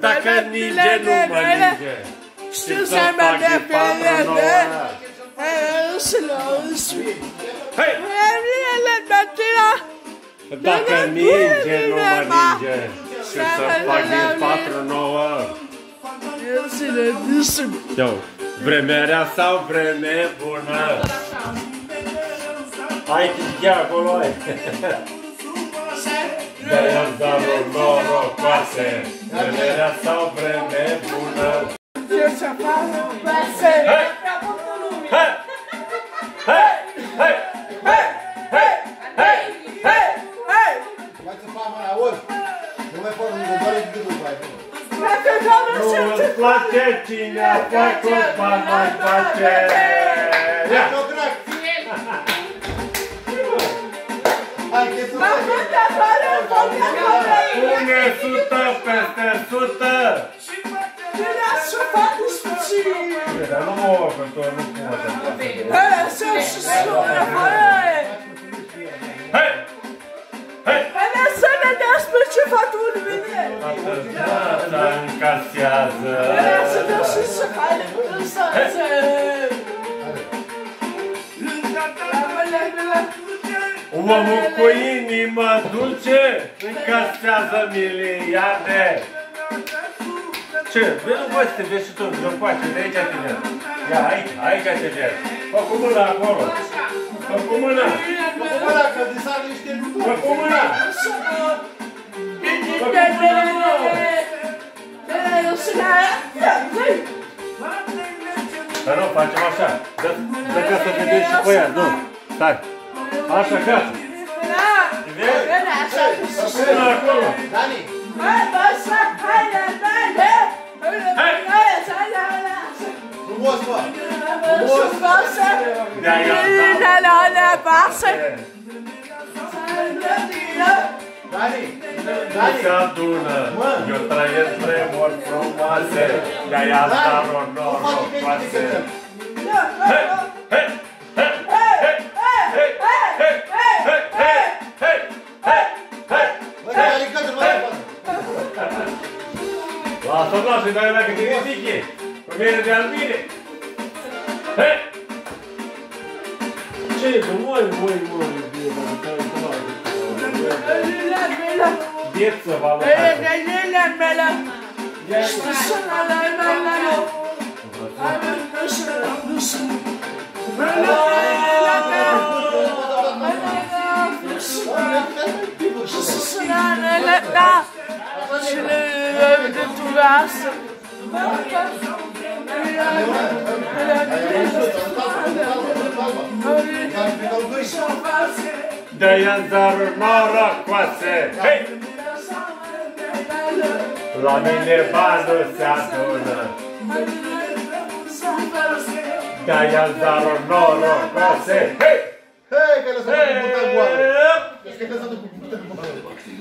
Dacă ninge, nu mă ninge. Știu să mă de pe ele. Să le auzi. Hei! Ele bătila. Dacă ninge, nu mă ninge. Și să fac din 4-9. Eu să le disem. Eu, vreme rea sau vreme bună? Hai, chichea acolo, hai. Dejandarul nouă pase, Femeia sau vreme bună. Eu ce afară pase, prea multă lume. Hei! Hei! Hei! Hei! Hei! Hei! Hei! Hei! Vai te fac mai aud. Nu mai pot, nu doare de gândul, vai. Nu îți place cine a făcut, ba mai face. Ia! tăsută! Ce le-a șupat nici Dar nu mă contor, nu cum să-mi Bă, și sună, bă! Hei! Hei! Bă, să vedeți pe ce fac unul vine! Atâta încasează! Bă, să dă și să facă, să! Omul cu inimă dulce încasează miliarde. Ce? Vezi, nu poți să te vezi și tu, nu poate, de aici te vezi. Ia, aici, aici te vezi. Fă cu mâna acolo. Fă cu mâna. Ăla, că disar niște Fă cu mâna. Dar nu, facem așa. Dă, dă ca să vedeți și pe ea, nu. Stai. 10 كات داني ما بشر حالا بالي لا لا لا بعشق Dani, Dani. Saduna, eu trăiesc vremuri frumoase, de-aia stau în noroccoase. Hei! Abdullah Zübeyir'e gidiyorsun ki Ömer'e gelmeyelim. He? Şey, bu var, bu var, bu var diyor bana. Ölürler beyler. Diyetse baba. Evet, ölürler beyler. İşte sana leymenler yok. Hemen köşeden düşün. Beyler, ölürler beyler. Sana leymenler. Sana leymenler. glass. Dayantar mara kvase. Hey! La mine bază se adună. Dayantar mara kvase. Hey! Hey, că lăsat cu putea goală. Că lăsat cu putea goală.